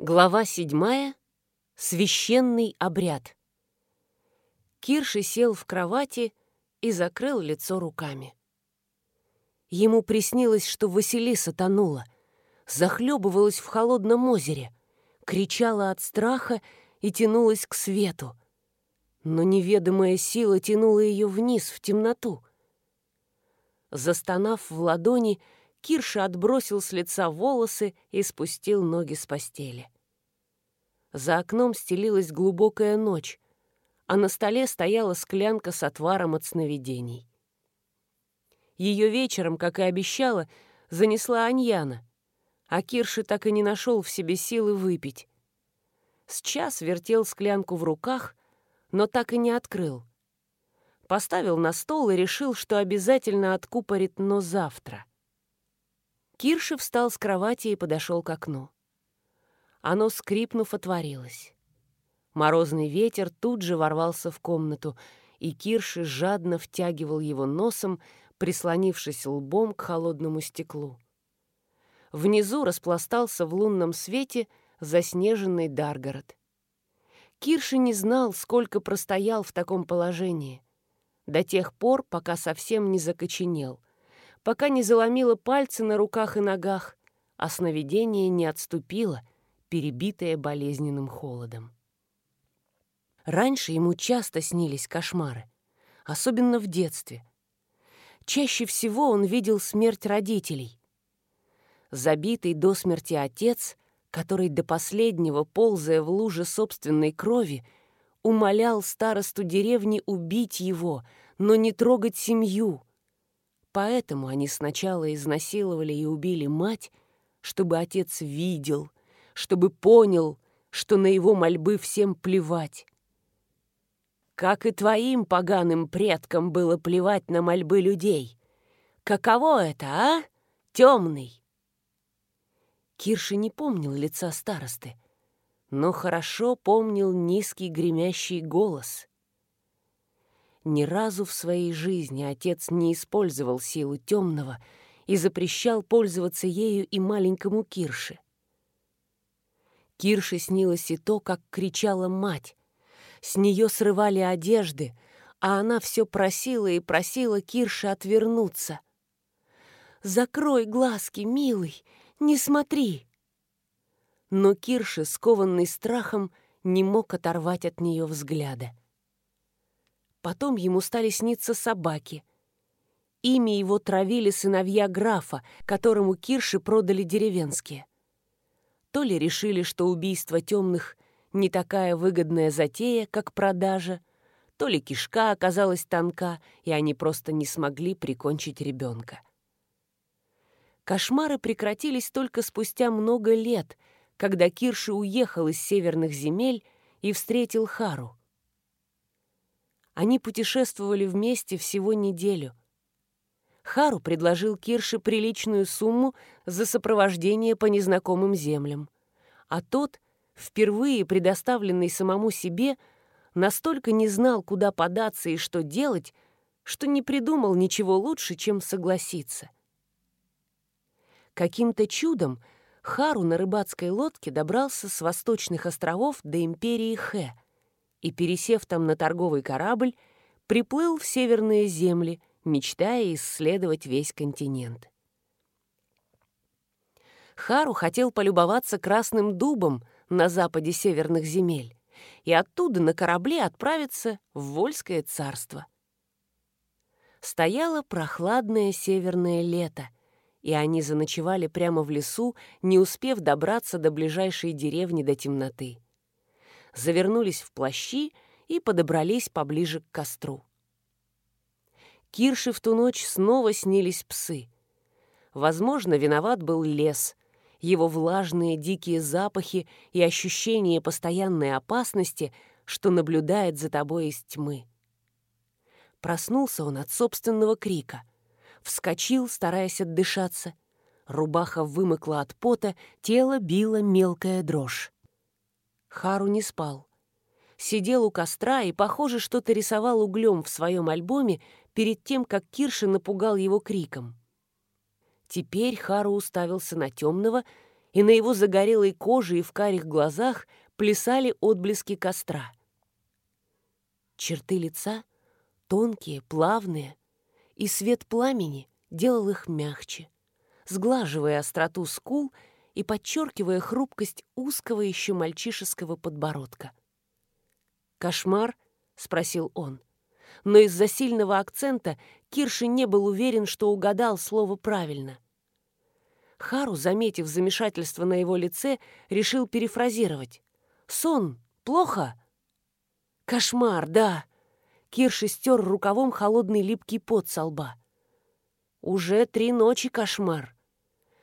Глава седьмая. Священный обряд. Кирши сел в кровати и закрыл лицо руками. Ему приснилось, что Василиса тонула, захлебывалась в холодном озере, кричала от страха и тянулась к свету. Но неведомая сила тянула ее вниз, в темноту. Застонав в ладони, Кирша отбросил с лица волосы и спустил ноги с постели. За окном стелилась глубокая ночь, а на столе стояла склянка с отваром от сновидений. Ее вечером, как и обещала, занесла Аньяна, а Кирши так и не нашел в себе силы выпить. С час вертел склянку в руках, но так и не открыл. Поставил на стол и решил, что обязательно откупорит, но завтра. Кирши встал с кровати и подошел к окну. Оно, скрипнув, отворилось. Морозный ветер тут же ворвался в комнату, и Кирши жадно втягивал его носом, прислонившись лбом к холодному стеклу. Внизу распластался в лунном свете заснеженный Даргород. Кирши не знал, сколько простоял в таком положении. До тех пор, пока совсем не закоченел — пока не заломила пальцы на руках и ногах, а сновидение не отступило, перебитое болезненным холодом. Раньше ему часто снились кошмары, особенно в детстве. Чаще всего он видел смерть родителей. Забитый до смерти отец, который до последнего, ползая в луже собственной крови, умолял старосту деревни убить его, но не трогать семью — Поэтому они сначала изнасиловали и убили мать, чтобы отец видел, чтобы понял, что на его мольбы всем плевать. Как и твоим поганым предкам было плевать на мольбы людей. Каково это, а, темный? Кирши не помнил лица старосты, но хорошо помнил низкий гремящий голос. Ни разу в своей жизни отец не использовал силу темного и запрещал пользоваться ею и маленькому Кирше. Кирше снилось и то, как кричала мать. С нее срывали одежды, а она все просила и просила Кирше отвернуться. «Закрой глазки, милый, не смотри!» Но Кирше, скованный страхом, не мог оторвать от нее взгляда. Потом ему стали сниться собаки. Ими его травили сыновья графа, которому Кирши продали деревенские. То ли решили, что убийство темных не такая выгодная затея, как продажа, то ли кишка оказалась тонка, и они просто не смогли прикончить ребенка. Кошмары прекратились только спустя много лет, когда Кирши уехал из северных земель и встретил Хару. Они путешествовали вместе всего неделю. Хару предложил Кирше приличную сумму за сопровождение по незнакомым землям. А тот, впервые предоставленный самому себе, настолько не знал, куда податься и что делать, что не придумал ничего лучше, чем согласиться. Каким-то чудом Хару на рыбацкой лодке добрался с восточных островов до империи Хэ — и, пересев там на торговый корабль, приплыл в северные земли, мечтая исследовать весь континент. Хару хотел полюбоваться красным дубом на западе северных земель и оттуда на корабле отправиться в Вольское царство. Стояло прохладное северное лето, и они заночевали прямо в лесу, не успев добраться до ближайшей деревни до темноты завернулись в плащи и подобрались поближе к костру. Кирше в ту ночь снова снились псы. Возможно, виноват был лес, его влажные дикие запахи и ощущение постоянной опасности, что наблюдает за тобой из тьмы. Проснулся он от собственного крика. Вскочил, стараясь отдышаться. Рубаха вымыкла от пота, тело било мелкая дрожь. Хару не спал. Сидел у костра и, похоже, что-то рисовал углем в своем альбоме перед тем, как Кирша напугал его криком. Теперь Хару уставился на темного и на его загорелой коже и в карих глазах плясали отблески костра. Черты лица тонкие, плавные, и свет пламени делал их мягче, сглаживая остроту скул и подчеркивая хрупкость узкого еще мальчишеского подбородка. «Кошмар?» — спросил он. Но из-за сильного акцента Кирши не был уверен, что угадал слово правильно. Хару, заметив замешательство на его лице, решил перефразировать. «Сон? Плохо?» «Кошмар, да!» Кирши стер рукавом холодный липкий пот со лба. «Уже три ночи кошмар!»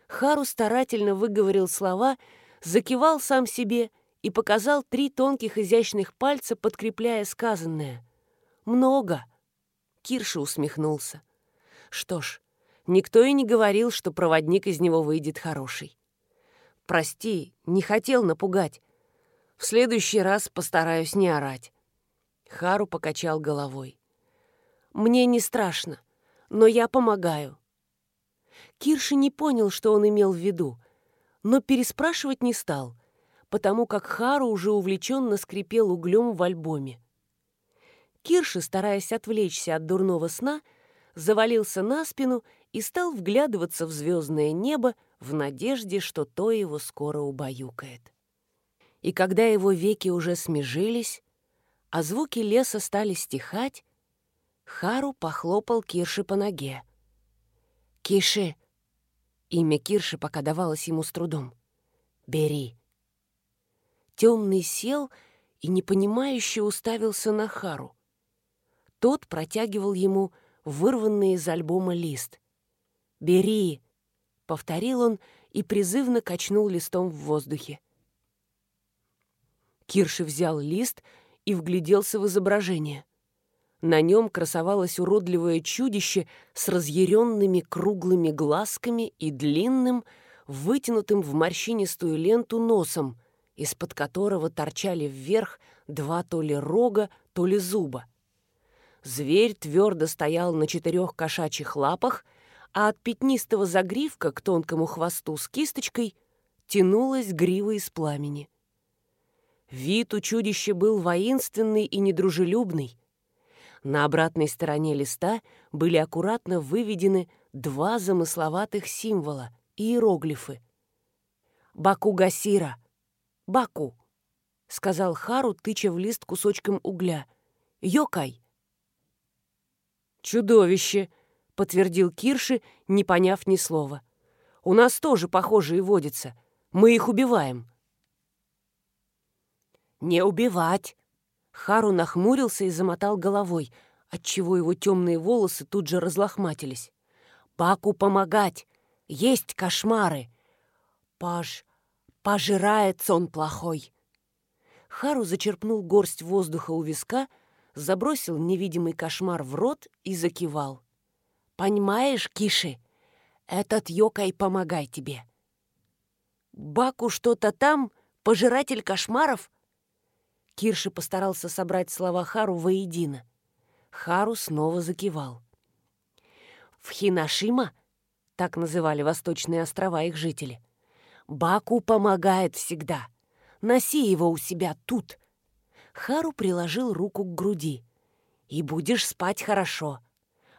Хару старательно выговорил слова, закивал сам себе и показал три тонких изящных пальца, подкрепляя сказанное. «Много!» Кирша усмехнулся. «Что ж, никто и не говорил, что проводник из него выйдет хороший. Прости, не хотел напугать. В следующий раз постараюсь не орать». Хару покачал головой. «Мне не страшно, но я помогаю. Кирши не понял, что он имел в виду, но переспрашивать не стал, потому как Хару уже увлеченно скрипел углем в альбоме. Кирши, стараясь отвлечься от дурного сна, завалился на спину и стал вглядываться в звездное небо в надежде, что то его скоро убаюкает. И когда его веки уже смежились, а звуки леса стали стихать, Хару похлопал Кирши по ноге. «Киши!» Имя Кирши пока давалось ему с трудом. «Бери». Темный сел и непонимающе уставился на Хару. Тот протягивал ему вырванный из альбома лист. «Бери!» — повторил он и призывно качнул листом в воздухе. Кирши взял лист и вгляделся в изображение. На нем красовалось уродливое чудище с разъяренными круглыми глазками и длинным, вытянутым в морщинистую ленту носом, из-под которого торчали вверх два то ли рога, то ли зуба. Зверь твердо стоял на четырех кошачьих лапах, а от пятнистого загривка к тонкому хвосту с кисточкой тянулась грива из пламени. Вид у чудища был воинственный и недружелюбный, на обратной стороне листа были аккуратно выведены два замысловатых символа — иероглифы. «Баку Гасира! Баку!» — сказал Хару, тыча в лист кусочком угля. «Йокай!» «Чудовище!» — подтвердил Кирши, не поняв ни слова. «У нас тоже похожие водятся. Мы их убиваем». «Не убивать!» Хару нахмурился и замотал головой, отчего его темные волосы тут же разлохматились. «Баку помогать! Есть кошмары! Паж... пожирает он плохой!» Хару зачерпнул горсть воздуха у виска, забросил невидимый кошмар в рот и закивал. «Понимаешь, Киши, этот Йокай помогай тебе!» «Баку что-то там? Пожиратель кошмаров?» Кирши постарался собрать слова Хару воедино. Хару снова закивал. В Хинашима, так называли восточные острова их жители, Баку помогает всегда. Носи его у себя тут. Хару приложил руку к груди. И будешь спать хорошо.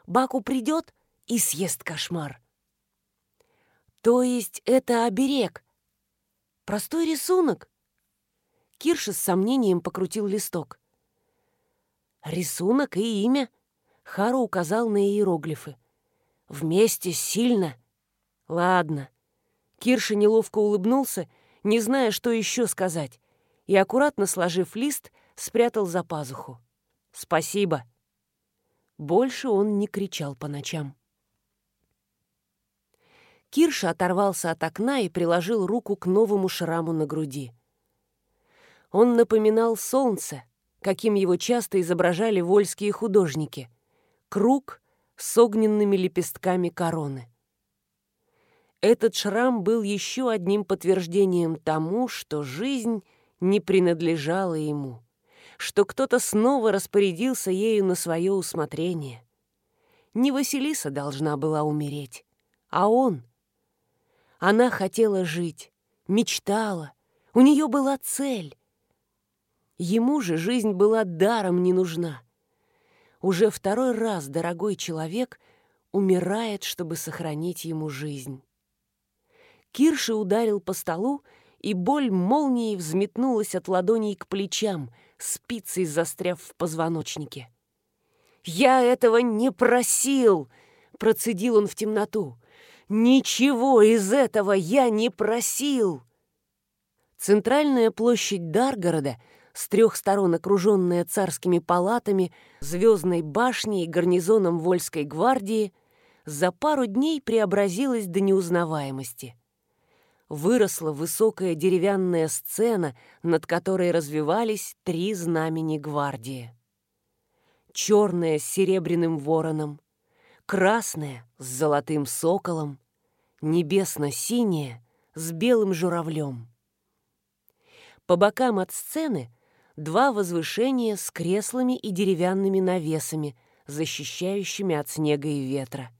Баку придет и съест кошмар. То есть это оберег? Простой рисунок? Кирша с сомнением покрутил листок. «Рисунок и имя?» Хару указал на иероглифы. «Вместе сильно?» «Ладно». Кирша неловко улыбнулся, не зная, что еще сказать, и, аккуратно сложив лист, спрятал за пазуху. «Спасибо». Больше он не кричал по ночам. Кирша оторвался от окна и приложил руку к новому шраму на груди. Он напоминал солнце, каким его часто изображали вольские художники. Круг с огненными лепестками короны. Этот шрам был еще одним подтверждением тому, что жизнь не принадлежала ему, что кто-то снова распорядился ею на свое усмотрение. Не Василиса должна была умереть, а он. Она хотела жить, мечтала, у нее была цель. Ему же жизнь была даром не нужна. Уже второй раз дорогой человек умирает, чтобы сохранить ему жизнь. Кирши ударил по столу, и боль молнией взметнулась от ладоней к плечам, спицей застряв в позвоночнике. «Я этого не просил!» — процедил он в темноту. «Ничего из этого я не просил!» Центральная площадь Даргорода, с трех сторон окруженная царскими палатами, звездной башней и гарнизоном Вольской гвардии, за пару дней преобразилась до неузнаваемости. Выросла высокая деревянная сцена, над которой развивались три знамени гвардии. Черная с серебряным вороном, красная с золотым соколом, небесно-синяя с белым журавлем. По бокам от сцены два возвышения с креслами и деревянными навесами, защищающими от снега и ветра.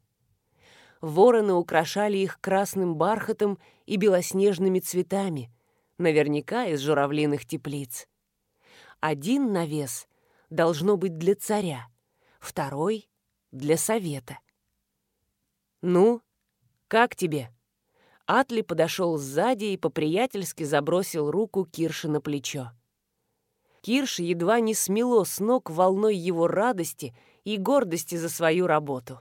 Вороны украшали их красным бархатом и белоснежными цветами, наверняка из журавлиных теплиц. Один навес должно быть для царя, второй — для совета. «Ну, как тебе?» Атли подошел сзади и по-приятельски забросил руку Кирши на плечо. Кирш едва не смело с ног волной его радости и гордости за свою работу.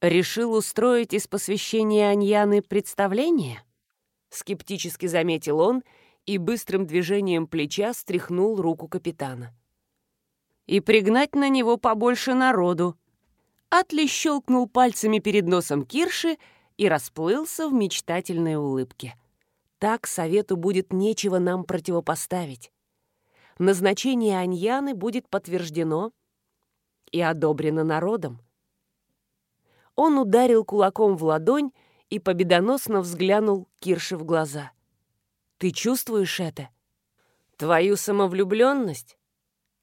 «Решил устроить из посвящения Аньяны представление?» Скептически заметил он и быстрым движением плеча стряхнул руку капитана. «И пригнать на него побольше народу». Атли щелкнул пальцами перед носом Кирши и расплылся в мечтательной улыбке. Так совету будет нечего нам противопоставить. Назначение Аньяны будет подтверждено и одобрено народом. Он ударил кулаком в ладонь и победоносно взглянул Кирше в глаза. «Ты чувствуешь это? Твою самовлюбленность?»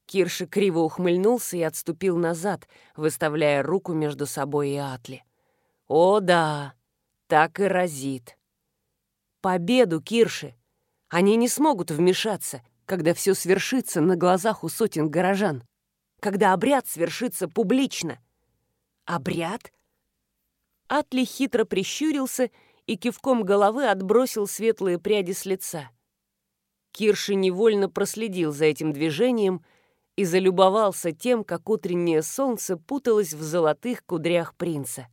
Кирша криво ухмыльнулся и отступил назад, выставляя руку между собой и Атли. «О да, так и разит. Победу, Кирши! Они не смогут вмешаться, когда все свершится на глазах у сотен горожан, когда обряд свершится публично. Обряд? Атли хитро прищурился и кивком головы отбросил светлые пряди с лица. Кирши невольно проследил за этим движением и залюбовался тем, как утреннее солнце путалось в золотых кудрях принца.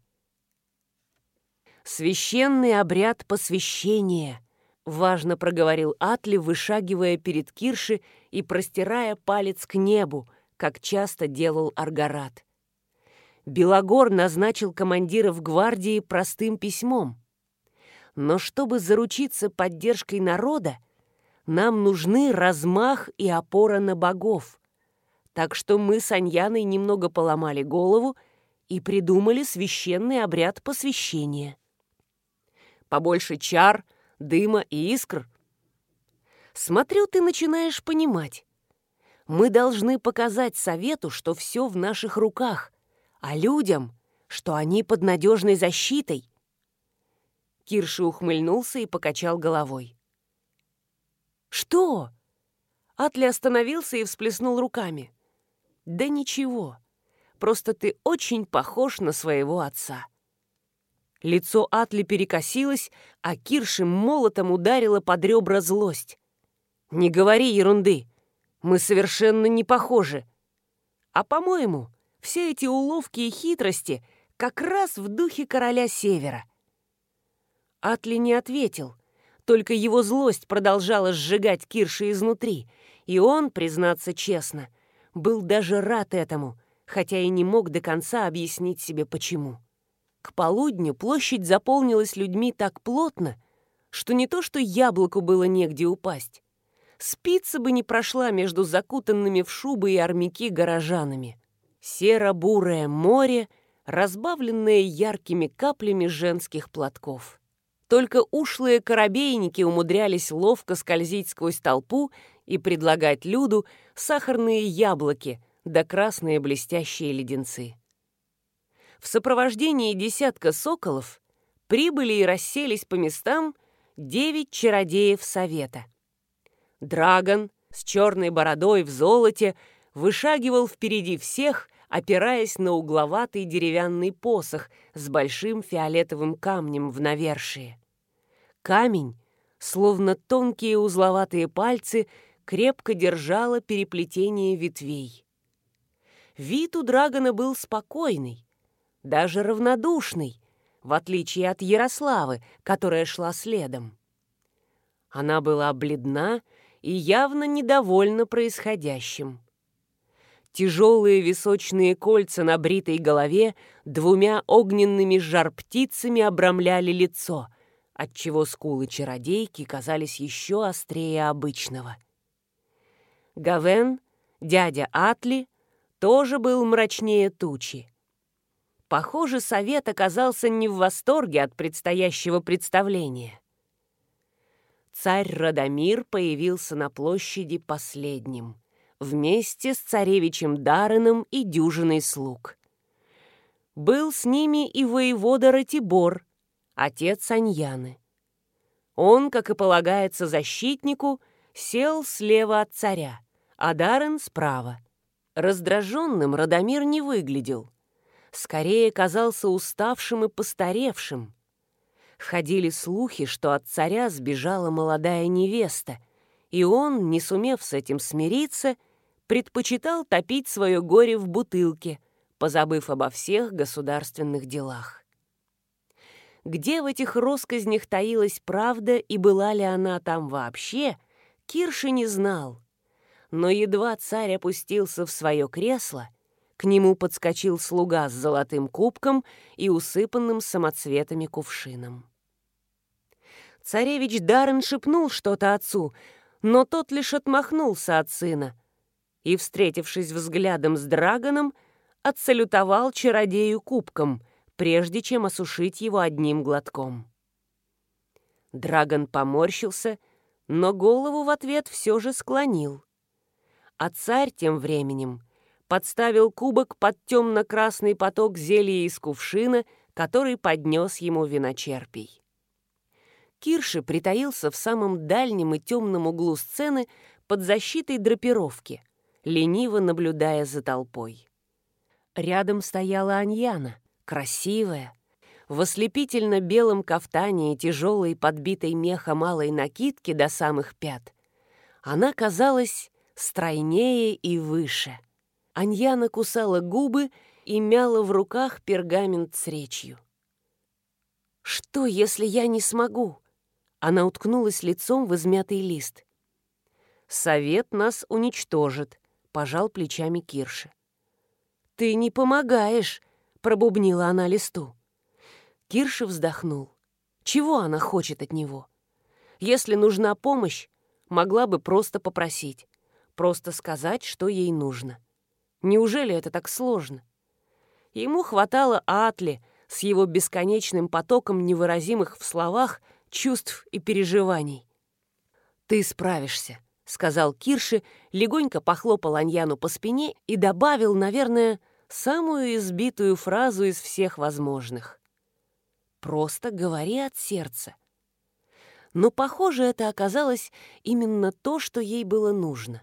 «Священный обряд посвящения», — важно проговорил Атли, вышагивая перед Кирши и простирая палец к небу, как часто делал Аргарат. Белогор назначил командиров гвардии простым письмом. Но чтобы заручиться поддержкой народа, нам нужны размах и опора на богов. Так что мы с Аньяной немного поломали голову и придумали священный обряд посвящения побольше чар, дыма и искр. Смотрю, ты начинаешь понимать. Мы должны показать совету, что все в наших руках, а людям, что они под надежной защитой. Кирши ухмыльнулся и покачал головой. «Что?» Атли остановился и всплеснул руками. «Да ничего, просто ты очень похож на своего отца». Лицо Атли перекосилось, а Кирши молотом ударила под ребра злость. «Не говори ерунды. Мы совершенно не похожи. А, по-моему, все эти уловки и хитрости как раз в духе короля Севера». Атли не ответил, только его злость продолжала сжигать Кирши изнутри, и он, признаться честно, был даже рад этому, хотя и не мог до конца объяснить себе почему. К полудню площадь заполнилась людьми так плотно, что не то что яблоку было негде упасть. Спица бы не прошла между закутанными в шубы и армяки горожанами. Серо-бурое море, разбавленное яркими каплями женских платков. Только ушлые корабейники умудрялись ловко скользить сквозь толпу и предлагать люду сахарные яблоки да красные блестящие леденцы в сопровождении десятка соколов прибыли и расселись по местам девять чародеев совета. Драгон с черной бородой в золоте вышагивал впереди всех, опираясь на угловатый деревянный посох с большим фиолетовым камнем в навершие. Камень, словно тонкие узловатые пальцы, крепко держала переплетение ветвей. Вид у Драгона был спокойный, даже равнодушный, в отличие от Ярославы, которая шла следом. Она была бледна и явно недовольна происходящим. Тяжелые височные кольца на бритой голове двумя огненными жар-птицами обрамляли лицо, отчего скулы чародейки казались еще острее обычного. Гавен, дядя Атли, тоже был мрачнее тучи. Похоже, совет оказался не в восторге от предстоящего представления. Царь Радомир появился на площади последним, вместе с царевичем Дареном и дюжиной слуг. Был с ними и воевода Ратибор, отец Аньяны. Он, как и полагается защитнику, сел слева от царя, а Дарен справа. Раздраженным Радомир не выглядел — скорее казался уставшим и постаревшим. Ходили слухи, что от царя сбежала молодая невеста, и он, не сумев с этим смириться, предпочитал топить свое горе в бутылке, позабыв обо всех государственных делах. Где в этих россказнях таилась правда и была ли она там вообще, Кирши не знал. Но едва царь опустился в свое кресло — к нему подскочил слуга с золотым кубком и усыпанным самоцветами кувшином. Царевич Даррен шепнул что-то отцу, но тот лишь отмахнулся от сына и, встретившись взглядом с Драгоном, отсалютовал чародею кубком, прежде чем осушить его одним глотком. Драгон поморщился, но голову в ответ все же склонил. А царь тем временем подставил кубок под темно-красный поток зелья из кувшина, который поднес ему виночерпий. Кирши притаился в самом дальнем и темном углу сцены под защитой драпировки, лениво наблюдая за толпой. Рядом стояла Аньяна, красивая, в ослепительно-белом кафтане и тяжелой подбитой меха малой накидке до самых пят. Она казалась стройнее и выше — Аньяна кусала губы и мяла в руках пергамент с речью. «Что, если я не смогу?» Она уткнулась лицом в измятый лист. «Совет нас уничтожит», — пожал плечами Кирши. «Ты не помогаешь», — пробубнила она листу. Кирши вздохнул. Чего она хочет от него? Если нужна помощь, могла бы просто попросить, просто сказать, что ей нужно. Неужели это так сложно? Ему хватало Атли с его бесконечным потоком невыразимых в словах чувств и переживаний. «Ты справишься», — сказал Кирши, легонько похлопал Аньяну по спине и добавил, наверное, самую избитую фразу из всех возможных. «Просто говори от сердца». Но, похоже, это оказалось именно то, что ей было нужно.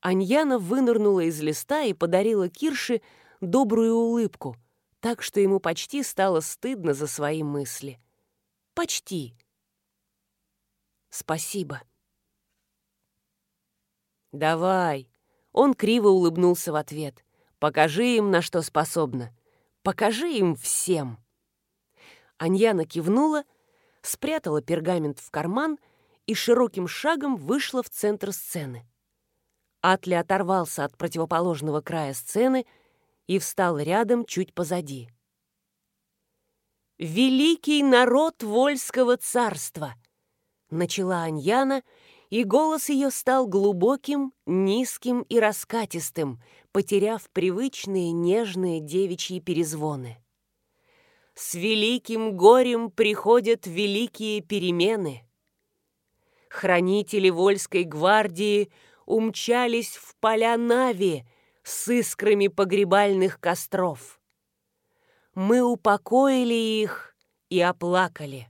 Аньяна вынырнула из листа и подарила Кирше добрую улыбку, так что ему почти стало стыдно за свои мысли. Почти. Спасибо. Давай. Он криво улыбнулся в ответ. Покажи им, на что способна. Покажи им всем. Аньяна кивнула, спрятала пергамент в карман и широким шагом вышла в центр сцены. Атли оторвался от противоположного края сцены и встал рядом чуть позади. «Великий народ Вольского царства!» Начала Аньяна, и голос ее стал глубоким, низким и раскатистым, потеряв привычные нежные девичьи перезвоны. «С великим горем приходят великие перемены!» Хранители Вольской гвардии — умчались в поля Нави с искрами погребальных костров. Мы упокоили их и оплакали.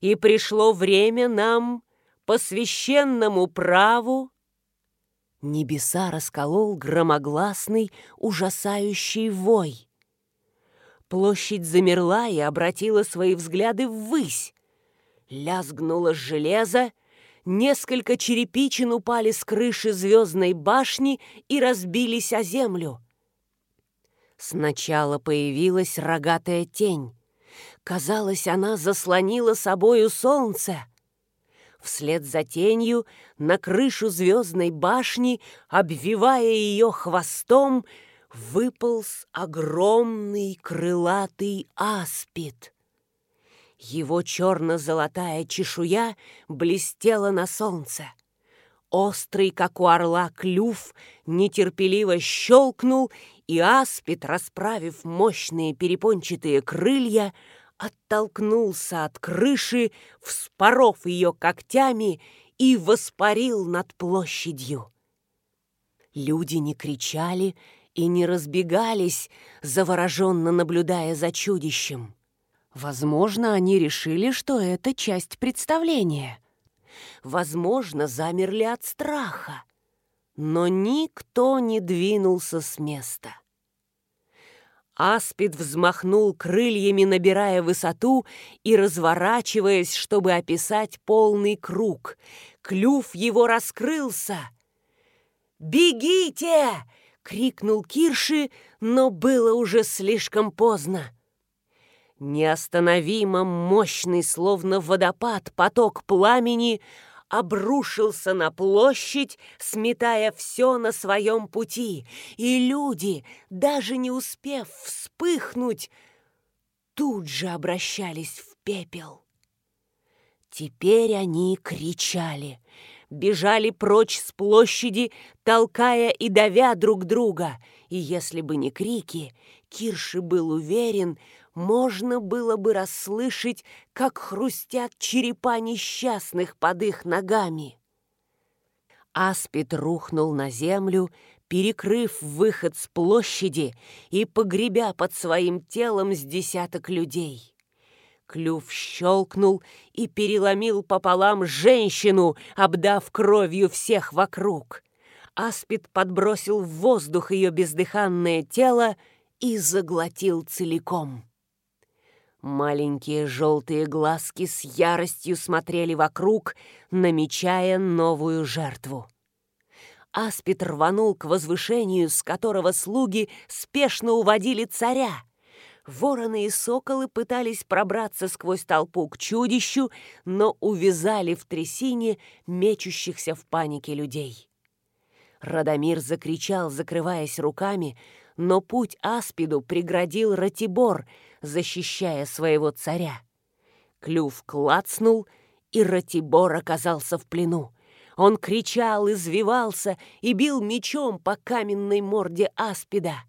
и пришло время нам по священному праву Небеса расколол громогласный, ужасающий вой. Площадь замерла и обратила свои взгляды ввысь. Лязгнуло железо, несколько черепичин упали с крыши звездной башни и разбились о землю. Сначала появилась рогатая тень. Казалось, она заслонила собою солнце. Вслед за тенью на крышу звездной башни, обвивая ее хвостом, выполз огромный крылатый аспид. Его черно-золотая чешуя блестела на солнце. Острый, как у орла, клюв нетерпеливо щелкнул, и аспид, расправив мощные перепончатые крылья, оттолкнулся от крыши, вспоров ее когтями и воспарил над площадью. Люди не кричали и не разбегались, завороженно наблюдая за чудищем. Возможно, они решили, что это часть представления. Возможно, замерли от страха. Но никто не двинулся с места. Аспид взмахнул крыльями, набирая высоту и разворачиваясь, чтобы описать полный круг. Клюв его раскрылся. «Бегите!» — крикнул Кирши, но было уже слишком поздно. Неостановимо мощный, словно водопад, поток пламени обрушился на площадь, сметая все на своем пути, и люди, даже не успев вспыхнуть, тут же обращались в пепел. Теперь они кричали, бежали прочь с площади, толкая и давя друг друга, и если бы не крики, Кирши был уверен, можно было бы расслышать, как хрустят черепа несчастных под их ногами. Аспид рухнул на землю, перекрыв выход с площади и погребя под своим телом с десяток людей. Клюв щелкнул и переломил пополам женщину, обдав кровью всех вокруг. Аспид подбросил в воздух ее бездыханное тело и заглотил целиком. Маленькие желтые глазки с яростью смотрели вокруг, намечая новую жертву. Аспид рванул к возвышению, с которого слуги спешно уводили царя. Вороны и соколы пытались пробраться сквозь толпу к чудищу, но увязали в трясине мечущихся в панике людей. Радомир закричал, закрываясь руками, но путь Аспиду преградил Ратибор, защищая своего царя. Клюв клацнул, и Ратибор оказался в плену. Он кричал, извивался и бил мечом по каменной морде Аспида.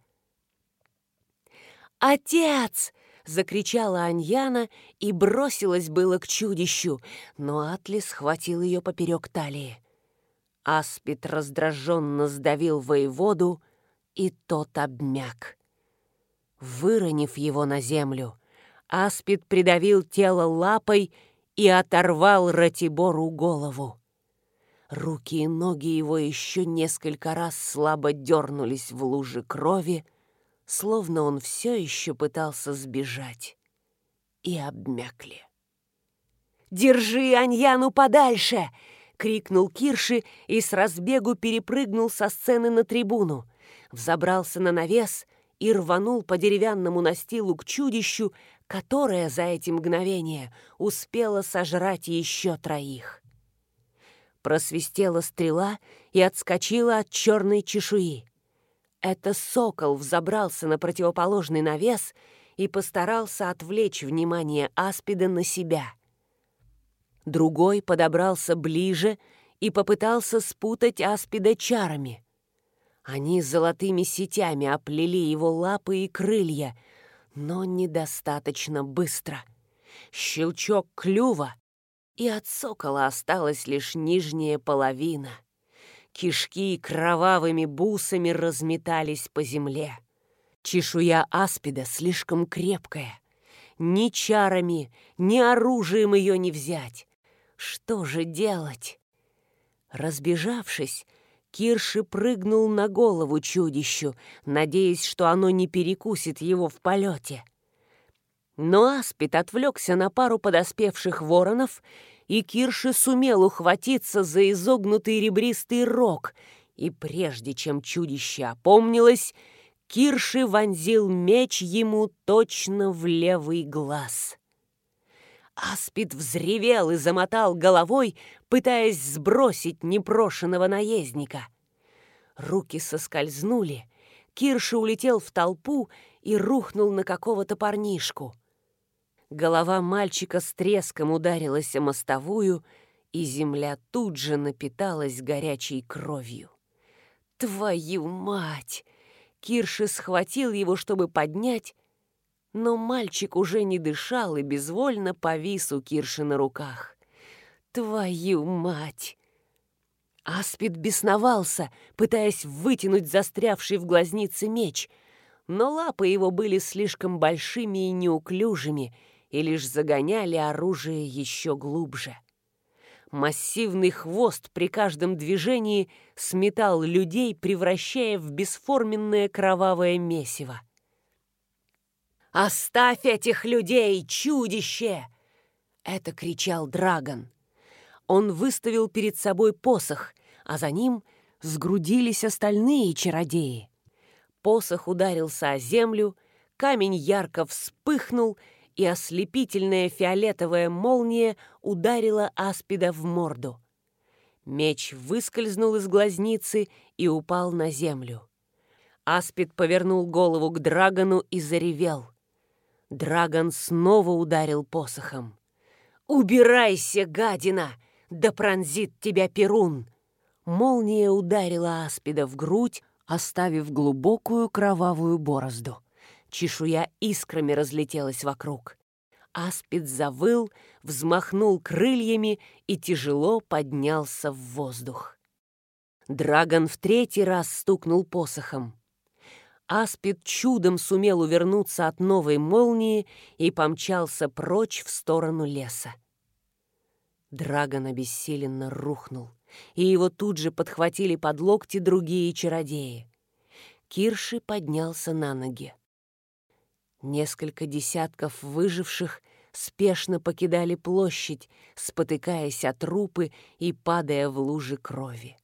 «Отец!» — закричала Аньяна и бросилась было к чудищу, но Атли схватил ее поперек талии. Аспид раздраженно сдавил воеводу, и тот обмяк. Выронив его на землю, Аспид придавил тело лапой и оторвал Ратибору голову. Руки и ноги его еще несколько раз слабо дернулись в луже крови, словно он все еще пытался сбежать, и обмякли. «Держи Аньяну подальше!» — крикнул Кирши и с разбегу перепрыгнул со сцены на трибуну, взобрался на навес и рванул по деревянному настилу к чудищу, которое за эти мгновения успело сожрать еще троих. Просвистела стрела и отскочила от черной чешуи. Это сокол взобрался на противоположный навес и постарался отвлечь внимание аспида на себя. Другой подобрался ближе и попытался спутать аспида чарами. Они золотыми сетями оплели его лапы и крылья, но недостаточно быстро. Щелчок клюва, и от сокола осталась лишь нижняя половина. Кишки кровавыми бусами разметались по земле. Чешуя аспида слишком крепкая. Ни чарами, ни оружием ее не взять. Что же делать? Разбежавшись, Кирши прыгнул на голову чудищу, надеясь, что оно не перекусит его в полете. Но Аспид отвлекся на пару подоспевших воронов, и Кирши сумел ухватиться за изогнутый ребристый рог, и прежде чем чудище опомнилось, Кирши вонзил меч ему точно в левый глаз. Аспид взревел и замотал головой, пытаясь сбросить непрошенного наездника. Руки соскользнули, Кирши улетел в толпу и рухнул на какого-то парнишку. Голова мальчика с треском ударилась о мостовую, и земля тут же напиталась горячей кровью. «Твою мать!» Кирши схватил его, чтобы поднять, но мальчик уже не дышал и безвольно повис у Кирши на руках. «Твою мать!» Аспид бесновался, пытаясь вытянуть застрявший в глазнице меч, но лапы его были слишком большими и неуклюжими и лишь загоняли оружие еще глубже. Массивный хвост при каждом движении сметал людей, превращая в бесформенное кровавое месиво. «Оставь этих людей, чудище!» — это кричал Драгон. Он выставил перед собой посох, а за ним сгрудились остальные чародеи. Посох ударился о землю, камень ярко вспыхнул — и ослепительная фиолетовая молния ударила Аспида в морду. Меч выскользнул из глазницы и упал на землю. Аспид повернул голову к Драгону и заревел. Драгон снова ударил посохом. «Убирайся, гадина! Да пронзит тебя Перун!» Молния ударила Аспида в грудь, оставив глубокую кровавую борозду. Чешуя искрами разлетелась вокруг. Аспид завыл, взмахнул крыльями и тяжело поднялся в воздух. Драгон в третий раз стукнул посохом. Аспид чудом сумел увернуться от новой молнии и помчался прочь в сторону леса. Драгон обессиленно рухнул, и его тут же подхватили под локти другие чародеи. Кирши поднялся на ноги. Несколько десятков выживших спешно покидали площадь, спотыкаясь от трупы и падая в лужи крови.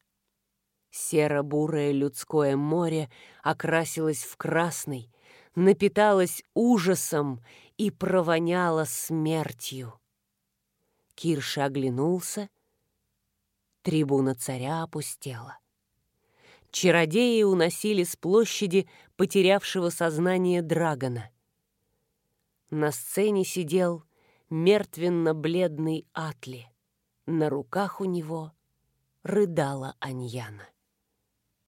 Серо-бурое людское море окрасилось в красный, напиталось ужасом и провоняло смертью. Кирша оглянулся, трибуна царя опустела. Чародеи уносили с площади потерявшего сознание Драгона — на сцене сидел мертвенно-бледный Атли. На руках у него рыдала Аньяна.